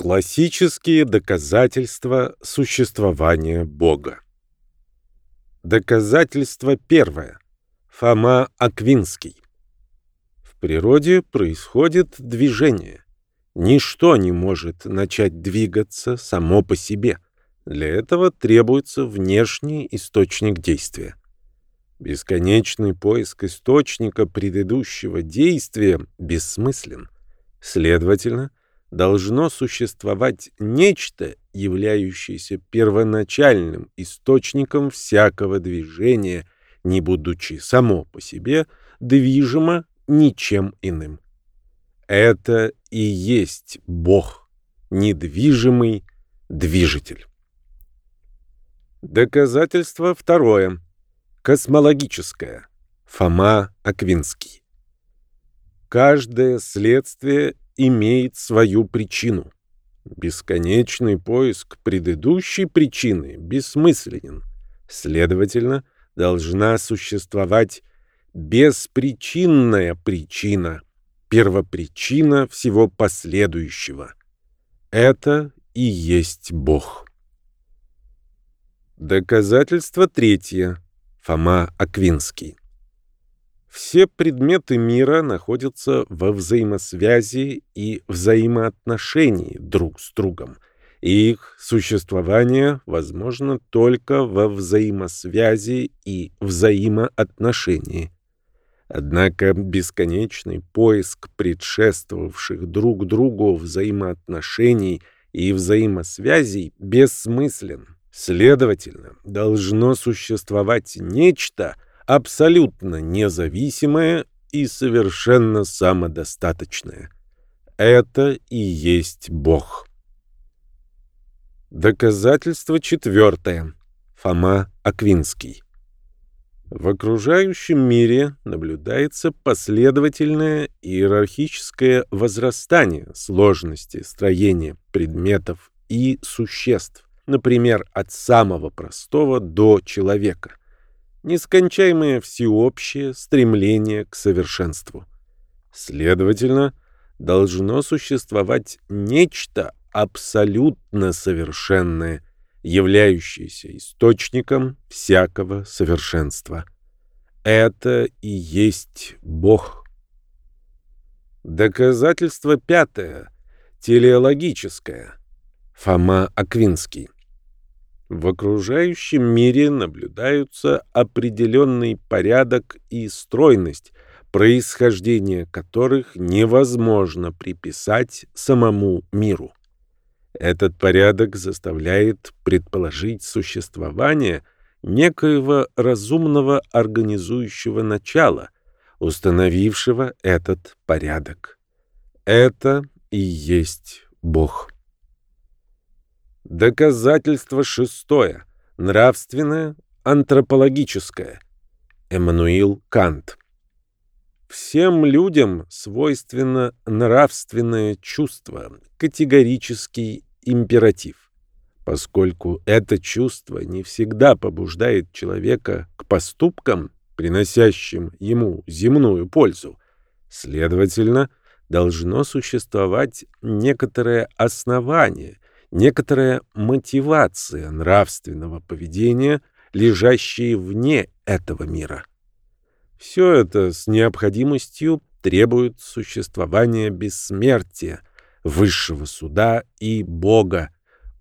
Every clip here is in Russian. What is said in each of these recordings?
Классические доказательства существования Бога. Доказательство первое. Фома Аквинский. В природе происходит движение. Ничто не может начать двигаться само по себе. Для этого требуется внешний источник действия. Бесконечный поиск источника предыдущего действия бессмыслен. Следовательно, должно существовать нечто, являющееся первоначальным источником всякого движения, не будучи само по себе движимо ничем иным. Это и есть Бог, недвижимый движитель. Доказательство второе. Космологическое. Фома Аквинский. Каждое следствие имеет свою причину. Бесконечный поиск предыдущей причины бессмысленен. Следовательно, должна существовать беспричинная причина, первопричина всего последующего. Это и есть Бог. Доказательство третье. Фома Аквинский. Все предметы мира находятся во взаимосвязи и взаимоотношении друг с другом, и их существование возможно только во взаимосвязи и взаимоотношении. Однако бесконечный поиск предшествовавших друг другу взаимоотношений и взаимосвязей бессмыслен. Следовательно, должно существовать нечто — абсолютно независимое и совершенно самодостаточное. Это и есть Бог. Доказательство четвертое. Фома Аквинский. В окружающем мире наблюдается последовательное иерархическое возрастание сложности строения предметов и существ, например, от самого простого до человека нескончаемое всеобщее стремление к совершенству. Следовательно, должно существовать нечто абсолютно совершенное, являющееся источником всякого совершенства. Это и есть Бог. Доказательство пятое, телеологическое. Фома Аквинский. В окружающем мире наблюдаются определенный порядок и стройность, происхождение которых невозможно приписать самому миру. Этот порядок заставляет предположить существование некоего разумного организующего начала, установившего этот порядок. Это и есть Бог. Доказательство шестое. Нравственное, антропологическое. Эммануил Кант. Всем людям свойственно нравственное чувство, категорический императив. Поскольку это чувство не всегда побуждает человека к поступкам, приносящим ему земную пользу, следовательно, должно существовать некоторое основание, некоторая мотивация нравственного поведения, лежащие вне этого мира. Все это с необходимостью требует существования бессмертия, высшего суда и Бога,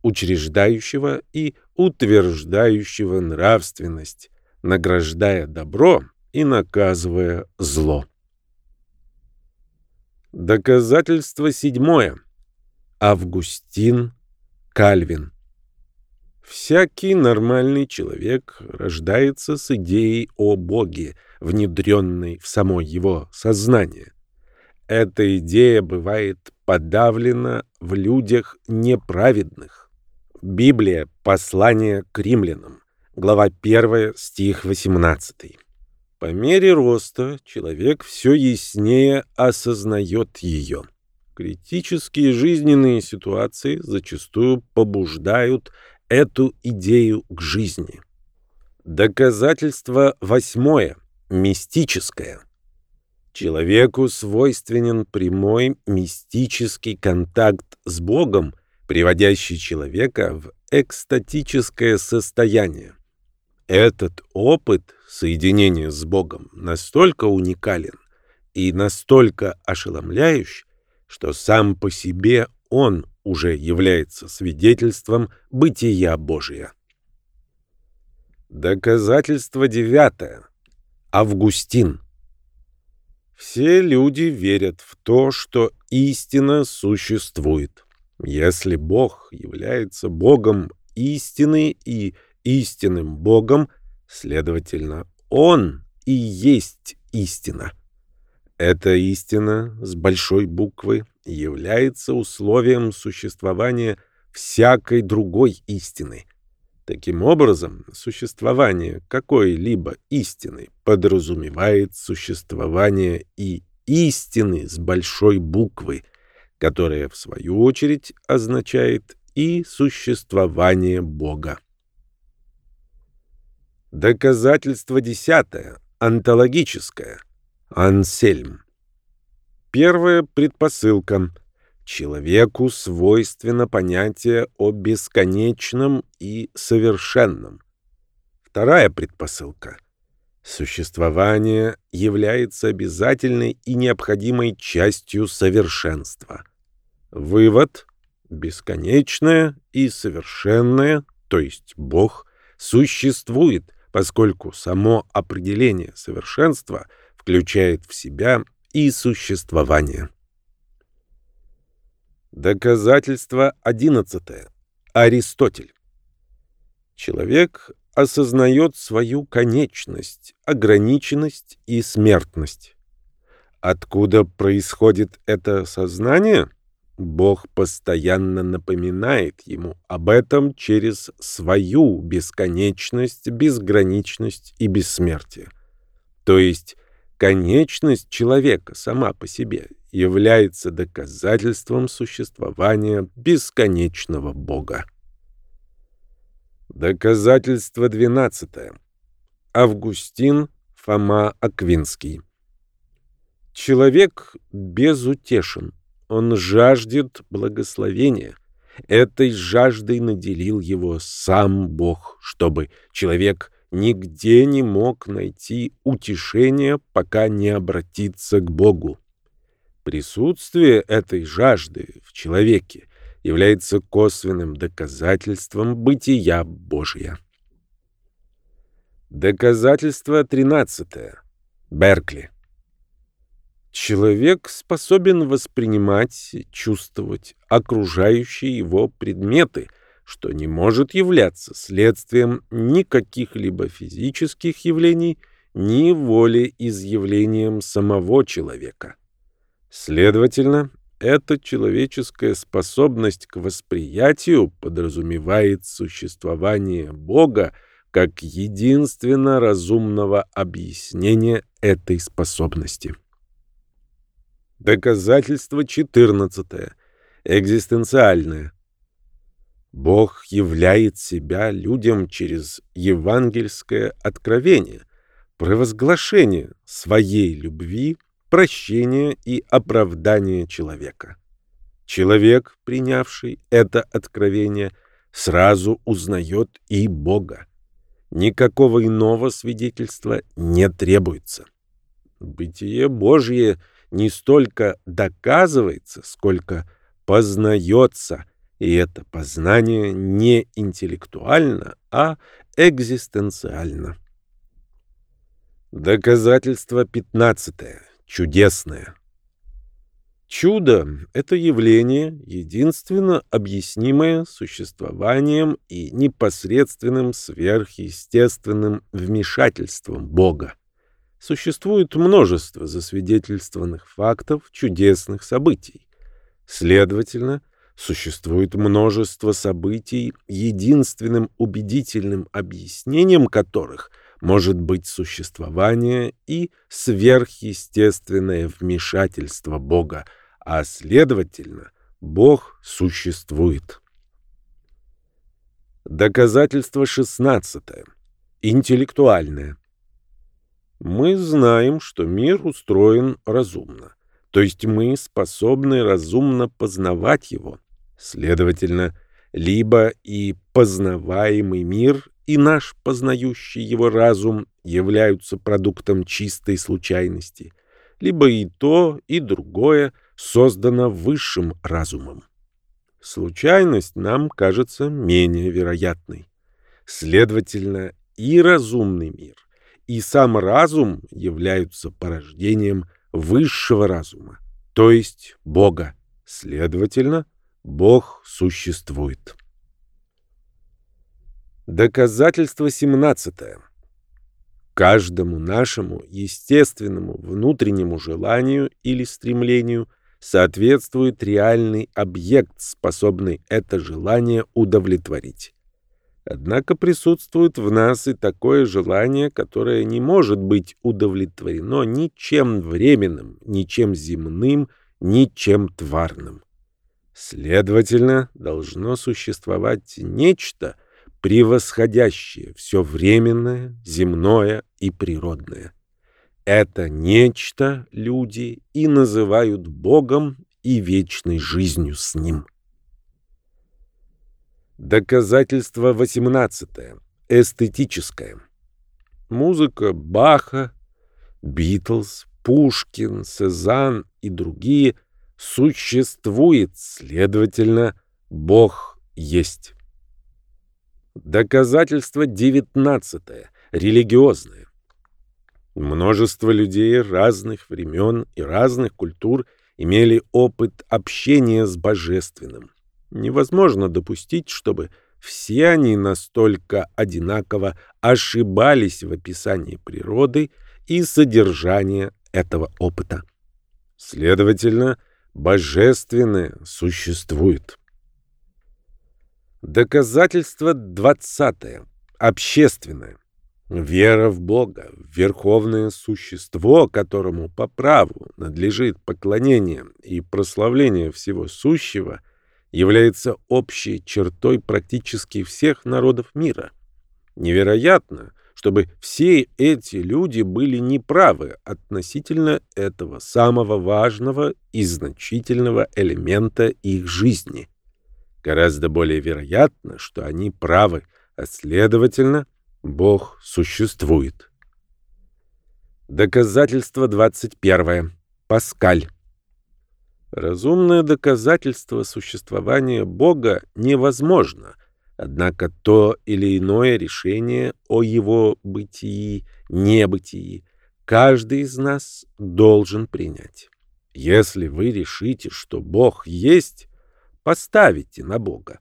учреждающего и утверждающего нравственность, награждая добро и наказывая зло. Доказательство седьмое. Августин Кальвин. Всякий нормальный человек рождается с идеей о Боге, внедренной в само его сознание. Эта идея бывает подавлена в людях неправедных. Библия. Послание к римлянам. Глава 1, стих 18. По мере роста человек все яснее осознает ее. Критические жизненные ситуации зачастую побуждают эту идею к жизни. Доказательство восьмое. Мистическое. Человеку свойственен прямой мистический контакт с Богом приводящий человека в экстатическое состояние. Этот опыт соединения с Богом настолько уникален и настолько ошеломляющий, что сам по себе он уже является свидетельством бытия Божия. Доказательство девятое. Августин. Все люди верят в то, что истина существует. Если Бог является Богом истины и истинным Богом, следовательно, Он и есть истина. Эта истина с большой буквы является условием существования всякой другой истины. Таким образом, существование какой-либо истины подразумевает существование и истины с большой буквы, которая, в свою очередь, означает и существование Бога. Доказательство десятое, антологическое. Ансельм. Первая предпосылка. Человеку свойственно понятие о бесконечном и совершенном. Вторая предпосылка. Существование является обязательной и необходимой частью совершенства. Вывод. Бесконечное и совершенное, то есть Бог, существует – поскольку само определение совершенства включает в себя и существование. Доказательство одиннадцатое. Аристотель. Человек осознает свою конечность, ограниченность и смертность. Откуда происходит это сознание? Бог постоянно напоминает ему об этом через свою бесконечность, безграничность и бессмертие. То есть конечность человека сама по себе является доказательством существования бесконечного Бога. Доказательство двенадцатое. Августин Фома Аквинский. Человек безутешен. Он жаждет благословения. Этой жаждой наделил его сам Бог, чтобы человек нигде не мог найти утешения, пока не обратится к Богу. Присутствие этой жажды в человеке является косвенным доказательством бытия Божия. Доказательство 13. Беркли. Человек способен воспринимать, чувствовать окружающие его предметы, что не может являться следствием ни каких-либо физических явлений, ни волеизъявлением самого человека. Следовательно, эта человеческая способность к восприятию подразумевает существование Бога как единственно разумного объяснения этой способности. Доказательство 14. Экзистенциальное. Бог являет себя людям через евангельское откровение, провозглашение своей любви, прощения и оправдания человека. Человек, принявший это откровение, сразу узнает и Бога. Никакого иного свидетельства не требуется. Бытие Божье — не столько доказывается, сколько познается, и это познание не интеллектуально, а экзистенциально. Доказательство пятнадцатое. Чудесное. Чудо — это явление, единственно объяснимое существованием и непосредственным сверхъестественным вмешательством Бога. Существует множество засвидетельствованных фактов чудесных событий. Следовательно, существует множество событий, единственным убедительным объяснением которых может быть существование и сверхъестественное вмешательство Бога, а следовательно, Бог существует. Доказательство шестнадцатое. Интеллектуальное. Мы знаем, что мир устроен разумно, то есть мы способны разумно познавать его. Следовательно, либо и познаваемый мир, и наш познающий его разум являются продуктом чистой случайности, либо и то, и другое создано высшим разумом. Случайность нам кажется менее вероятной. Следовательно, и разумный мир, и сам разум являются порождением высшего разума, то есть Бога. Следовательно, Бог существует. Доказательство 17. Каждому нашему естественному внутреннему желанию или стремлению соответствует реальный объект, способный это желание удовлетворить. Однако присутствует в нас и такое желание, которое не может быть удовлетворено ничем временным, ничем земным, ничем тварным. Следовательно, должно существовать нечто, превосходящее все временное, земное и природное. Это нечто люди и называют Богом и вечной жизнью с Ним. Доказательство 18. Эстетическое. Музыка Баха, Битлз, Пушкин, Сезанн и другие существует, следовательно, Бог есть. Доказательство 19. Религиозное. Множество людей разных времен и разных культур имели опыт общения с Божественным. Невозможно допустить, чтобы все они настолько одинаково ошибались в описании природы и содержания этого опыта. Следовательно, божественное существует. Доказательство 20. Общественное. Вера в Бога, верховное существо, которому по праву надлежит поклонение и прославление всего сущего, является общей чертой практически всех народов мира. Невероятно, чтобы все эти люди были неправы относительно этого самого важного и значительного элемента их жизни – Гораздо более вероятно, что они правы, а следовательно, Бог существует. Доказательство 21. Паскаль. Разумное доказательство существования Бога невозможно, однако то или иное решение о его бытии, небытии каждый из нас должен принять. Если вы решите, что Бог есть, поставите на Бога,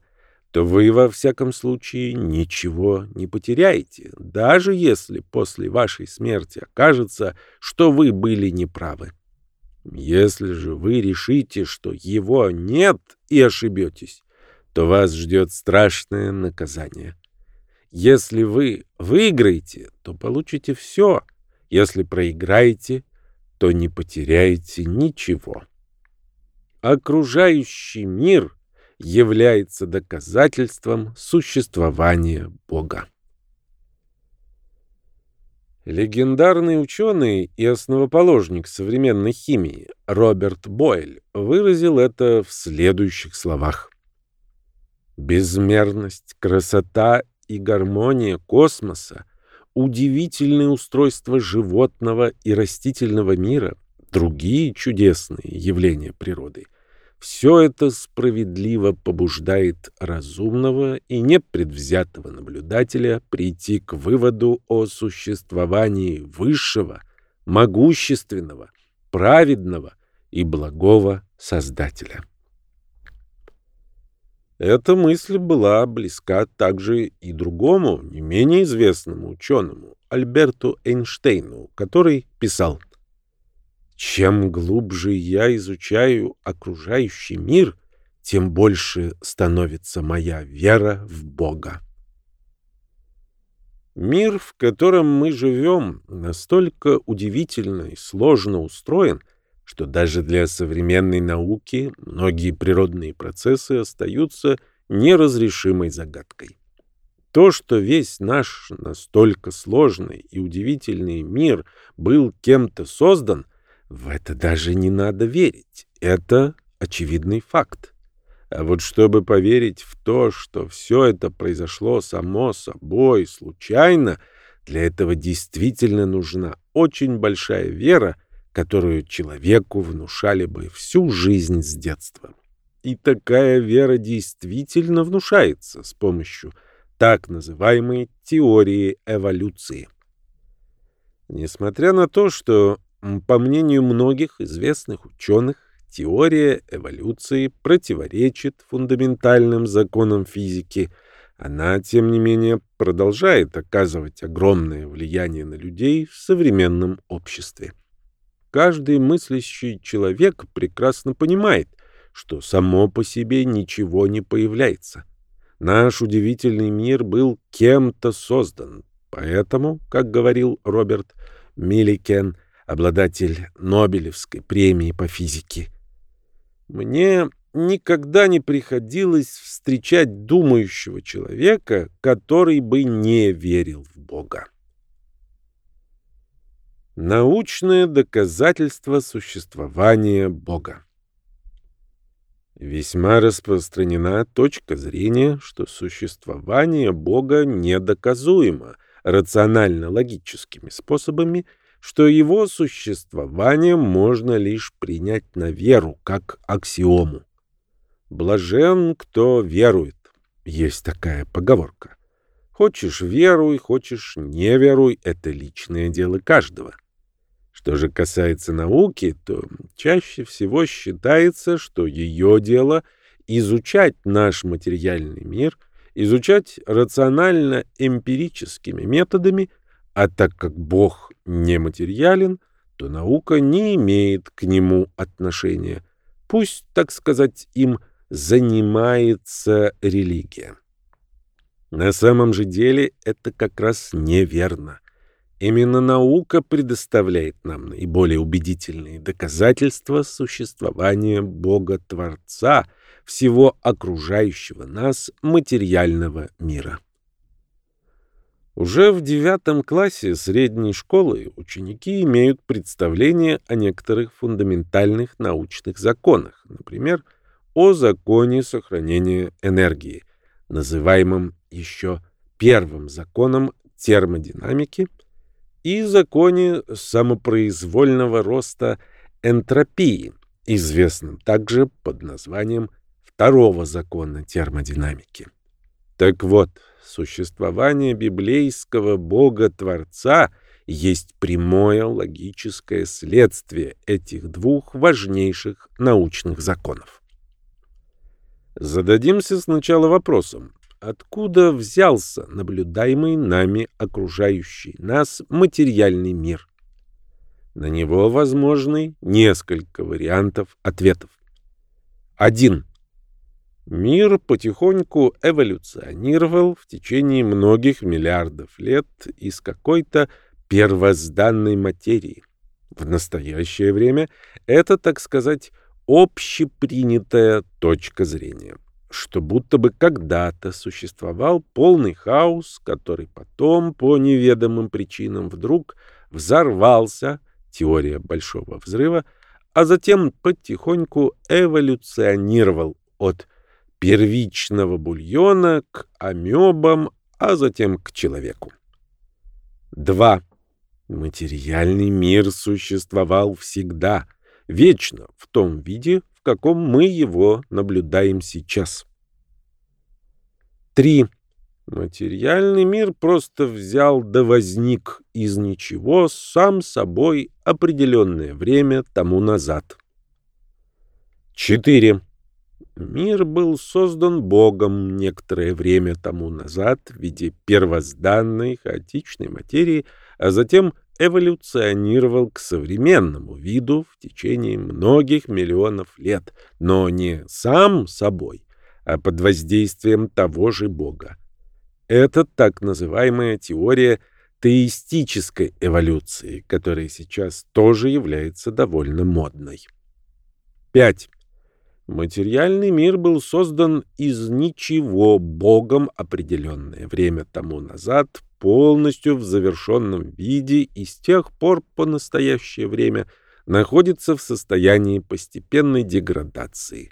то вы, во всяком случае, ничего не потеряете, даже если после вашей смерти окажется, что вы были неправы. Если же вы решите, что его нет и ошибетесь, то вас ждет страшное наказание. Если вы выиграете, то получите все. Если проиграете, то не потеряете ничего. Окружающий мир является доказательством существования Бога. Легендарный ученый и основоположник современной химии Роберт Бойль выразил это в следующих словах. Безмерность, красота и гармония космоса, удивительные устройства животного и растительного мира, другие чудесные явления природы — все это справедливо побуждает разумного и непредвзятого наблюдателя прийти к выводу о существовании высшего, могущественного, праведного и благого Создателя. Эта мысль была близка также и другому, не менее известному ученому, Альберту Эйнштейну, который писал чем глубже я изучаю окружающий мир, тем больше становится моя вера в Бога. Мир, в котором мы живем, настолько удивительно и сложно устроен, что даже для современной науки многие природные процессы остаются неразрешимой загадкой. То, что весь наш настолько сложный и удивительный мир был кем-то создан — в это даже не надо верить. Это очевидный факт. А вот чтобы поверить в то, что все это произошло само собой, случайно, для этого действительно нужна очень большая вера, которую человеку внушали бы всю жизнь с детства. И такая вера действительно внушается с помощью так называемой теории эволюции. Несмотря на то, что, по мнению многих известных ученых, теория эволюции противоречит фундаментальным законам физики, она, тем не менее, продолжает оказывать огромное влияние на людей в современном обществе. Каждый мыслящий человек прекрасно понимает, что само по себе ничего не появляется. Наш удивительный мир был кем-то создан, поэтому, как говорил Роберт Милликен, обладатель Нобелевской премии по физике, мне никогда не приходилось встречать думающего человека, который бы не верил в Бога. Научное доказательство существования Бога Весьма распространена точка зрения, что существование Бога недоказуемо рационально-логическими способами – что его существование можно лишь принять на веру, как аксиому. «Блажен, кто верует» — есть такая поговорка. Хочешь — веруй, хочешь — не веруй — это личное дело каждого. Что же касается науки, то чаще всего считается, что ее дело — изучать наш материальный мир, изучать рационально-эмпирическими методами, а так как Бог нематериален, то наука не имеет к нему отношения. Пусть, так сказать, им занимается религия. На самом же деле это как раз неверно. Именно наука предоставляет нам наиболее убедительные доказательства существования Бога-Творца всего окружающего нас материального мира. Уже в девятом классе средней школы ученики имеют представление о некоторых фундаментальных научных законах, например, о законе сохранения энергии, называемом еще первым законом термодинамики, и законе самопроизвольного роста энтропии, известном также под названием второго закона термодинамики. Так вот, существование библейского Бога-Творца есть прямое логическое следствие этих двух важнейших научных законов. Зададимся сначала вопросом, откуда взялся наблюдаемый нами окружающий нас материальный мир? На него возможны несколько вариантов ответов. 1. Мир потихоньку эволюционировал в течение многих миллиардов лет из какой-то первозданной материи. В настоящее время это, так сказать, общепринятая точка зрения, что будто бы когда-то существовал полный хаос, который потом по неведомым причинам вдруг взорвался, теория большого взрыва, а затем потихоньку эволюционировал от первичного бульона к амебам, а затем к человеку. 2. Материальный мир существовал всегда, вечно, в том виде, в каком мы его наблюдаем сейчас. 3. Материальный мир просто взял да возник из ничего сам собой определенное время тому назад. 4. Мир был создан Богом некоторое время тому назад в виде первозданной хаотичной материи, а затем эволюционировал к современному виду в течение многих миллионов лет, но не сам собой, а под воздействием того же Бога. Это так называемая теория теистической эволюции, которая сейчас тоже является довольно модной. 5. Материальный мир был создан из ничего Богом определенное время тому назад, полностью в завершенном виде и с тех пор по настоящее время находится в состоянии постепенной деградации.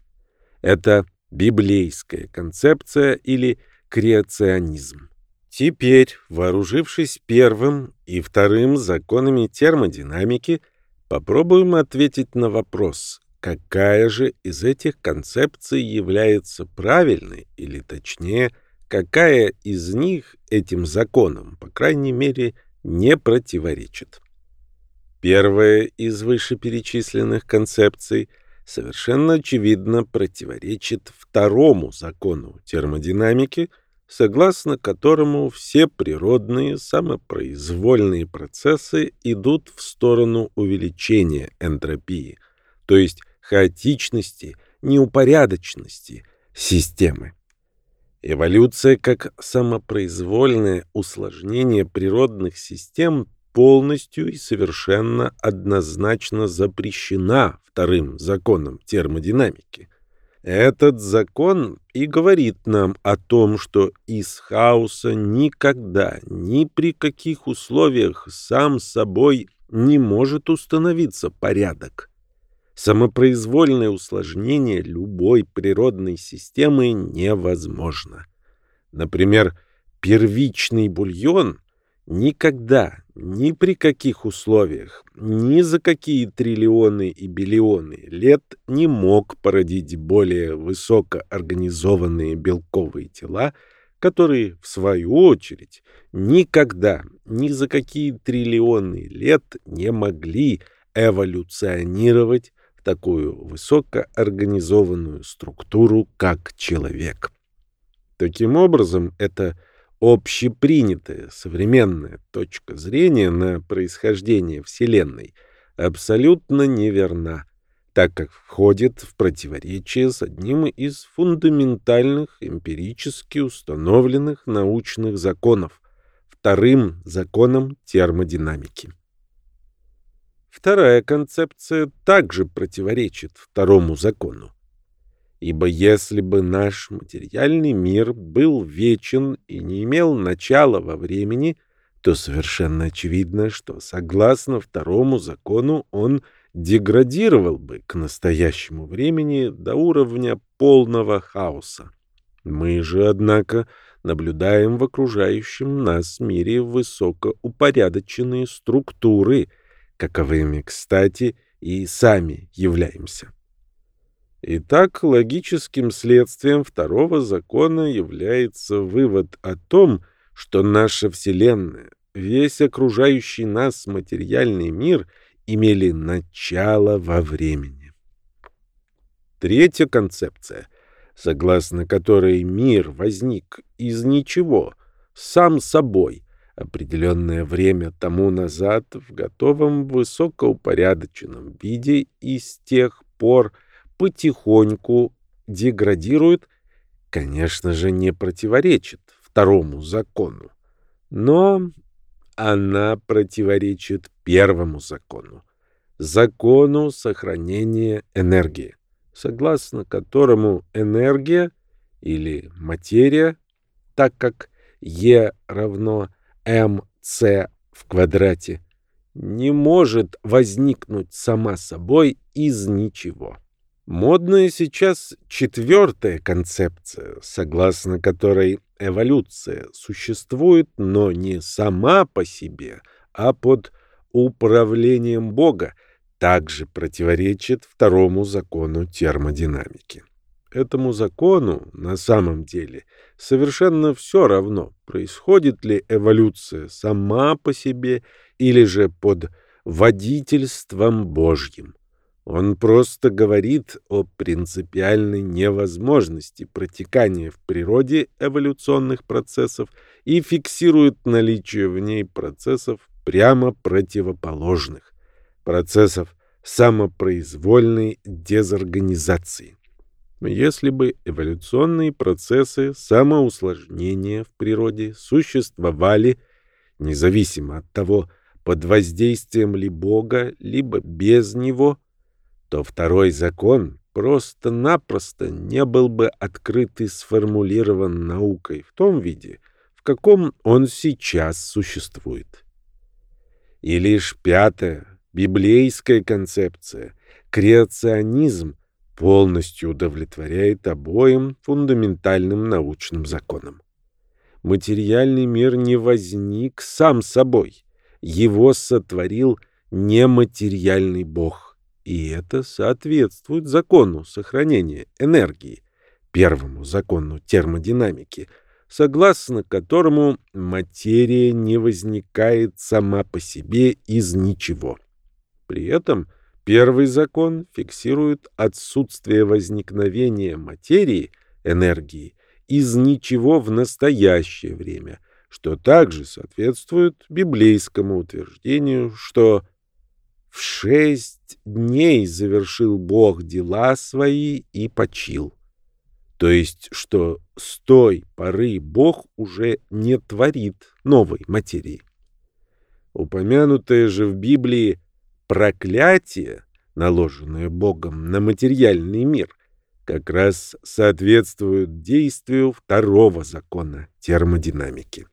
Это библейская концепция или креационизм. Теперь, вооружившись первым и вторым законами термодинамики, попробуем ответить на вопрос, какая же из этих концепций является правильной, или точнее, какая из них этим законам, по крайней мере, не противоречит. Первая из вышеперечисленных концепций совершенно очевидно противоречит второму закону термодинамики, согласно которому все природные самопроизвольные процессы идут в сторону увеличения энтропии, то есть хаотичности, неупорядоченности системы. Эволюция как самопроизвольное усложнение природных систем полностью и совершенно однозначно запрещена вторым законом термодинамики. Этот закон и говорит нам о том, что из хаоса никогда, ни при каких условиях сам собой не может установиться порядок. Самопроизвольное усложнение любой природной системы невозможно. Например, первичный бульон никогда, ни при каких условиях, ни за какие триллионы и биллионы лет не мог породить более высокоорганизованные белковые тела, которые, в свою очередь, никогда, ни за какие триллионы лет не могли эволюционировать такую высокоорганизованную структуру, как человек. Таким образом, это общепринятая современная точка зрения на происхождение Вселенной абсолютно неверна, так как входит в противоречие с одним из фундаментальных эмпирически установленных научных законов, вторым законом термодинамики. Вторая концепция также противоречит второму закону. Ибо если бы наш материальный мир был вечен и не имел начала во времени, то совершенно очевидно, что согласно второму закону он деградировал бы к настоящему времени до уровня полного хаоса. Мы же, однако, наблюдаем в окружающем нас мире высокоупорядоченные структуры — каковыми, кстати, и сами являемся. Итак, логическим следствием второго закона является вывод о том, что наша Вселенная, весь окружающий нас материальный мир имели начало во времени. Третья концепция, согласно которой мир возник из ничего, сам собой, определенное время тому назад в готовом высокоупорядоченном виде и с тех пор потихоньку деградирует, конечно же, не противоречит второму закону. Но она противоречит первому закону, закону сохранения энергии, согласно которому энергия или материя, так как Е равно МЦ в квадрате не может возникнуть сама собой из ничего. Модная сейчас четвертая концепция, согласно которой эволюция существует, но не сама по себе, а под управлением Бога, также противоречит второму закону термодинамики. Этому закону на самом деле совершенно все равно, происходит ли эволюция сама по себе или же под водительством Божьим. Он просто говорит о принципиальной невозможности протекания в природе эволюционных процессов и фиксирует наличие в ней процессов прямо противоположных, процессов самопроизвольной дезорганизации. Если бы эволюционные процессы самоусложнения в природе существовали, независимо от того, под воздействием ли Бога, либо без него, то второй закон просто-напросто не был бы открыт и сформулирован наукой в том виде, в каком он сейчас существует. И лишь пятая, библейская концепция, креационизм – полностью удовлетворяет обоим фундаментальным научным законам. Материальный мир не возник сам собой. Его сотворил нематериальный Бог. И это соответствует закону сохранения энергии, первому закону термодинамики, согласно которому материя не возникает сама по себе из ничего. При этом первый закон фиксирует отсутствие возникновения материи, энергии, из ничего в настоящее время, что также соответствует библейскому утверждению, что в шесть дней завершил Бог дела свои и почил. То есть, что с той поры Бог уже не творит новой материи. Упомянутое же в Библии проклятие, наложенное Богом на материальный мир, как раз соответствует действию второго закона термодинамики.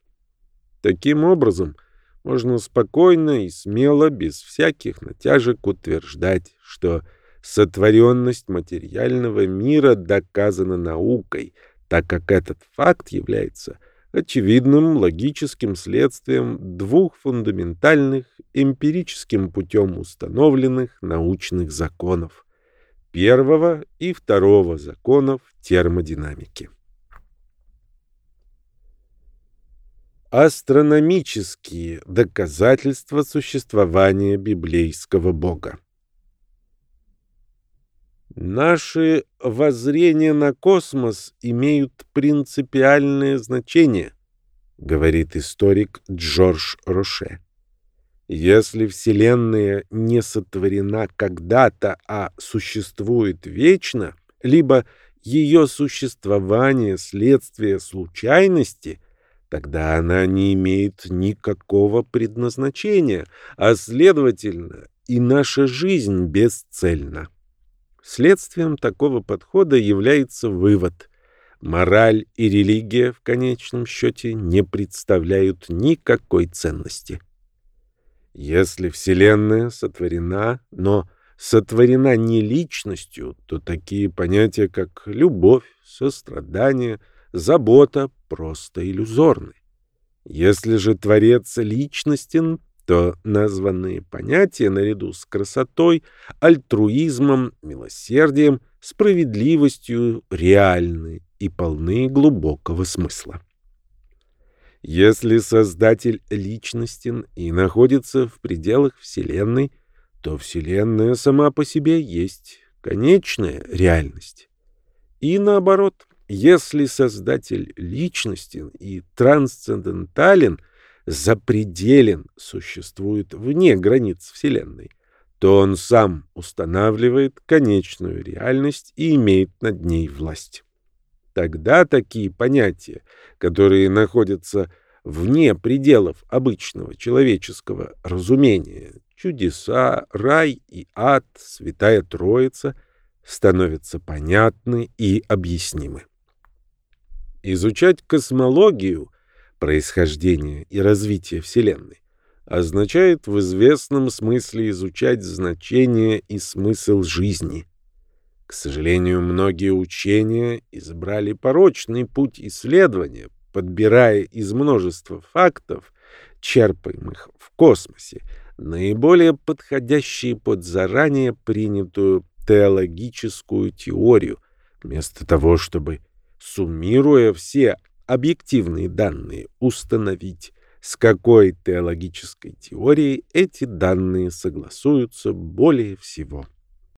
Таким образом, можно спокойно и смело, без всяких натяжек утверждать, что сотворенность материального мира доказана наукой, так как этот факт является очевидным логическим следствием двух фундаментальных эмпирическим путем установленных научных законов первого и второго законов термодинамики. Астрономические доказательства существования библейского Бога Наши воззрения на космос имеют принципиальное значение, говорит историк Джордж Роше. Если Вселенная не сотворена когда-то, а существует вечно, либо ее существование – следствие случайности, тогда она не имеет никакого предназначения, а, следовательно, и наша жизнь бесцельна. Следствием такого подхода является вывод – мораль и религия в конечном счете не представляют никакой ценности. Если Вселенная сотворена, но сотворена не личностью, то такие понятия, как любовь, сострадание, забота, просто иллюзорны. Если же Творец личностен, то названные понятия наряду с красотой, альтруизмом, милосердием, справедливостью реальны и полны глубокого смысла. Если Создатель личностен и находится в пределах Вселенной, то Вселенная сама по себе есть конечная реальность. И наоборот, если Создатель личностен и трансцендентален, запределен, существует вне границ Вселенной, то он сам устанавливает конечную реальность и имеет над ней власть. Тогда такие понятия, которые находятся вне пределов обычного человеческого разумения, чудеса, рай и ад, святая Троица, становятся понятны и объяснимы. Изучать космологию, происхождение и развитие Вселенной означает в известном смысле изучать значение и смысл жизни – к сожалению, многие учения избрали порочный путь исследования, подбирая из множества фактов, черпаемых в космосе, наиболее подходящие под заранее принятую теологическую теорию, вместо того, чтобы, суммируя все объективные данные, установить, с какой теологической теорией эти данные согласуются более всего.